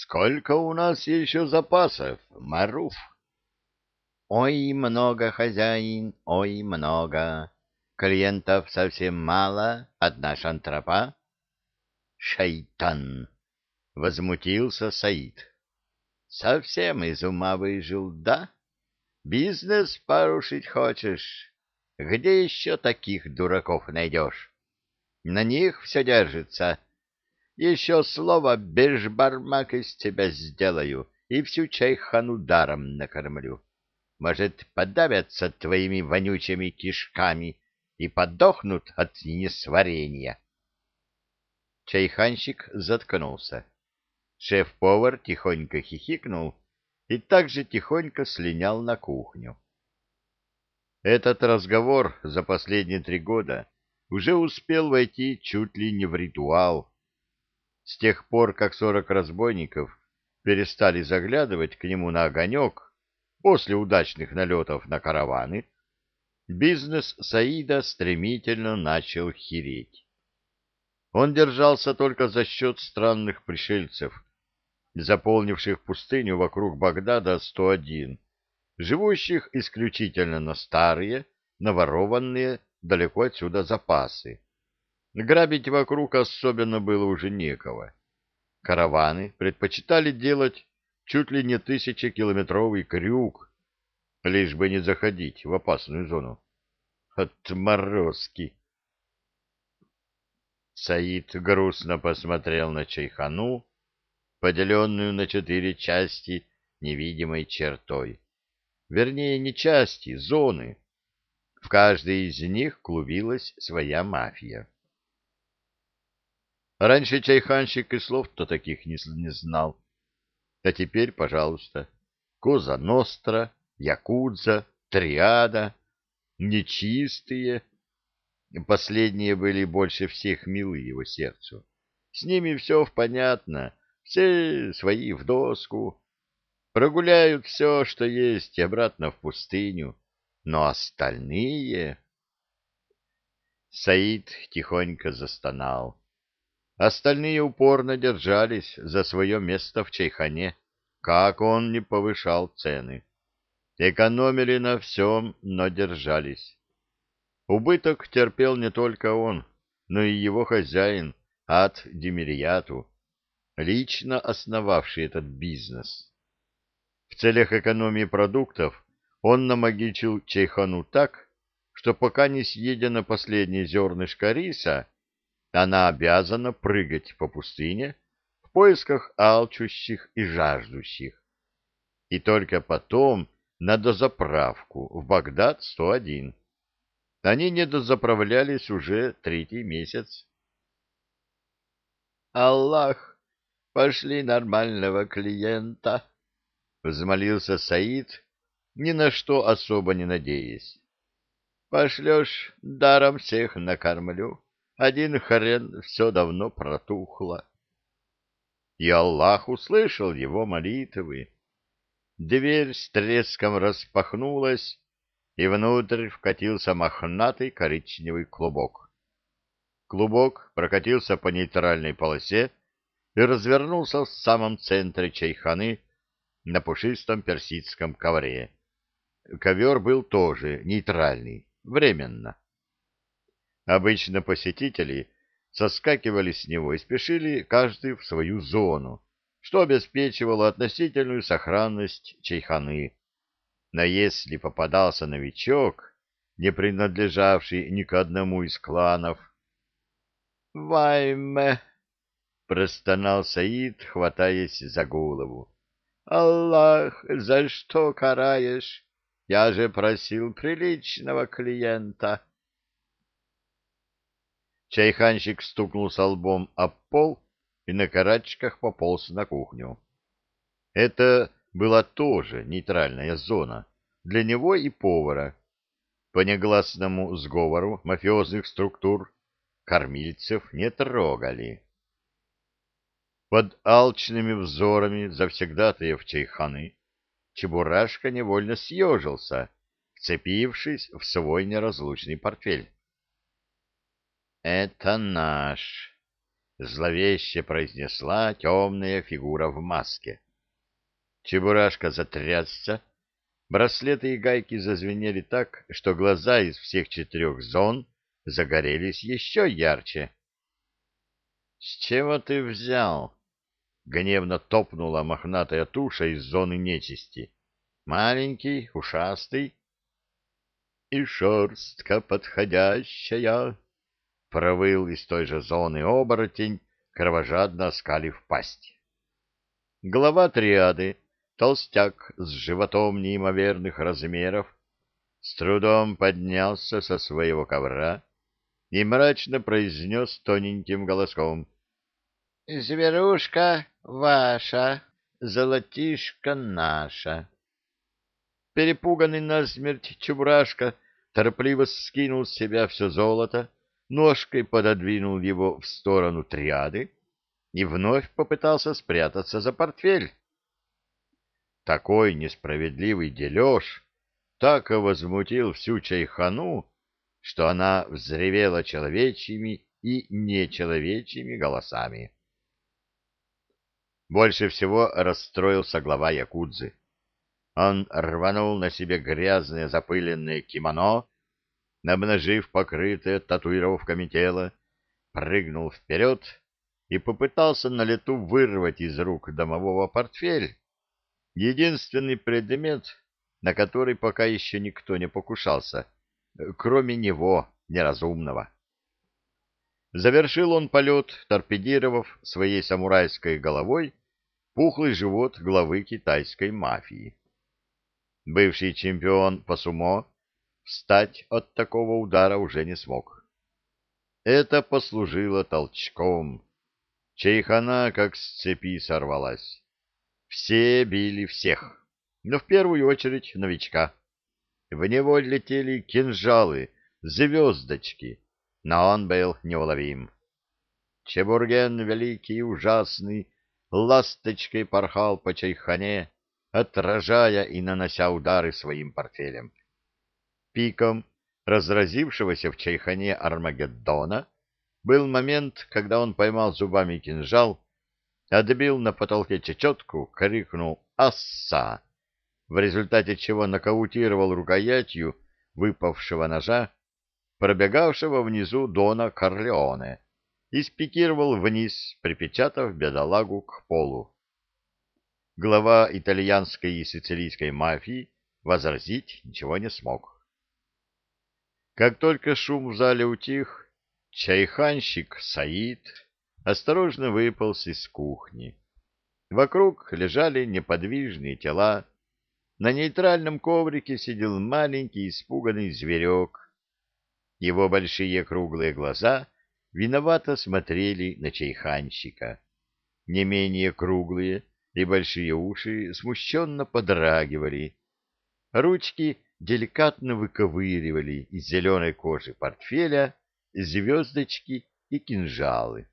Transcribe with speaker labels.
Speaker 1: Сколько у нас еще запасов, Маруф?
Speaker 2: Ой, много, хозяин, ой, много. Клиентов совсем мало, одна шантропа.
Speaker 1: Шайтан! — возмутился Саид. Совсем из ума выжил, да? Бизнес порушить хочешь? Где еще таких дураков найдешь? На них все держится. Еще слово «бешбармак» из тебя сделаю и всю чайхану даром накормлю. Может, подавятся твоими вонючими кишками и подохнут от несварения. Чайханщик заткнулся. Шеф-повар тихонько хихикнул и также тихонько слинял на кухню. Этот разговор за последние три года уже успел войти чуть ли не в ритуал. С тех пор, как сорок разбойников перестали заглядывать к нему на огонек после удачных налетов на караваны, бизнес Саида стремительно начал хереть. Он держался только за счет странных пришельцев, заполнивших пустыню вокруг Багдада 101, живущих исключительно на старые, наворованные далеко отсюда запасы. Грабить вокруг особенно было уже некого. Караваны предпочитали делать чуть ли не тысячекилометровый крюк, лишь бы не заходить в опасную зону. Отморозки! Саид грустно посмотрел на Чайхану, поделенную на четыре части невидимой чертой. Вернее, не части, зоны. В каждой из них клубилась своя мафия. Раньше чайханщик и слов-то таких не, не знал. А теперь, пожалуйста, Коза Ностра, Якудза, Триада, нечистые. Последние были больше всех милы его сердцу. С ними все понятно, все свои в доску. Прогуляют все, что есть, обратно в пустыню. Но остальные... Саид тихонько застонал. Остальные упорно держались за свое место в чайхане, как он не повышал цены. Экономили на всем, но держались. Убыток терпел не только он, но и его хозяин, Ад Демирьяту, лично основавший этот бизнес. В целях экономии продуктов он намагичил чайхану так, что пока не съедено последнее зернышко риса, она обязана прыгать по пустыне в поисках алчущих и жаждущих. И только потом на дозаправку в Багдад-101. Они не дозаправлялись уже третий месяц. «Аллах, пошли нормального клиента!» — взмолился Саид, ни на что особо не надеясь. «Пошлешь, даром всех накормлю. Один хрен все давно протухло». И Аллах услышал его молитвы. Дверь с треском распахнулась, и внутрь вкатился мохнатый коричневый клубок. Клубок прокатился по нейтральной полосе и развернулся в самом центре чайханы на пушистом персидском ковре. Ковер был тоже нейтральный, временно. Обычно посетители соскакивали с него и спешили каждый в свою зону, что обеспечивало относительную сохранность чайханы. Но если попадался новичок, не принадлежавший ни к одному из кланов... — Вайме! — простонал Саид, хватаясь за голову. — Аллах, за что караешь? Я же просил приличного клиента. Чайханщик стукнулся лбом об пол и на карачках пополз на кухню. Это была тоже нейтральная зона для него и повара. По негласному сговору мафиозных структур кормильцев не трогали. Под алчными взорами завсегдатаев чайханы Чебурашка невольно съежился, вцепившись в свой неразлучный портфель. — Это наш, зловеще произнесла темная фигура в маске. Чебурашка затрясся, браслеты и гайки зазвенели так, что глаза из всех четырех зон загорелись еще ярче. — С чего ты взял? — гневно топнула мохнатая туша из зоны нечисти. — Маленький, ушастый. — И шерстка подходящая, — провыл из той же зоны оборотень, кровожадно оскалив пасть. Глава триады, толстяк с животом неимоверных размеров, с трудом поднялся со своего ковра и мрачно произнес тоненьким голоском. — Зверушка ваша, золотишко наша. Перепуганный насмерть чебурашка торопливо скинул с себя все золото, ножкой пододвинул его в сторону триады и вновь попытался спрятаться за портфель. Такой несправедливый дележ так и возмутил всю чайхану, что она взревела человечьими и нечеловечьими голосами. Больше всего расстроился глава Якудзы. Он рванул на себе грязное запыленное кимоно, обнажив покрытое татуировками тело, прыгнул вперед и попытался на лету вырвать из рук домового портфель, единственный предмет, на который пока еще никто не покушался, кроме него, неразумного. Завершил он полет, торпедировав своей самурайской головой пухлый живот главы китайской мафии. Бывший чемпион по сумо встать от такого удара уже не смог. Это послужило толчком. Чайхана как с цепи сорвалась. Все били всех, но в первую очередь новичка. В него летели кинжалы, звездочки, но он был неуловим. Чебурген великий и ужасный ласточкой порхал по чайхане, отражая и нанося удары своим портфелем. Пиком разразившегося в чайхане Армагеддона был момент, когда он поймал зубами кинжал, отбил на потолке чечетку, крикнул «Асса!», в результате чего нокаутировал рукоятью выпавшего ножа, пробегавшего внизу Дона Корлеоне, и спикировал вниз, припечатав бедолагу к полу. Глава итальянской и сицилийской мафии возразить ничего не смог. Как только шум в зале утих, чайханщик Саид осторожно выполз из кухни. Вокруг лежали неподвижные тела. На нейтральном коврике сидел маленький испуганный зверек. Его большие круглые глаза виновато смотрели на чайханщика. Не менее круглые и большие уши смущенно подрагивали. Ручки деликатно выковыривали из зеленой кожи портфеля звездочки и кинжалы.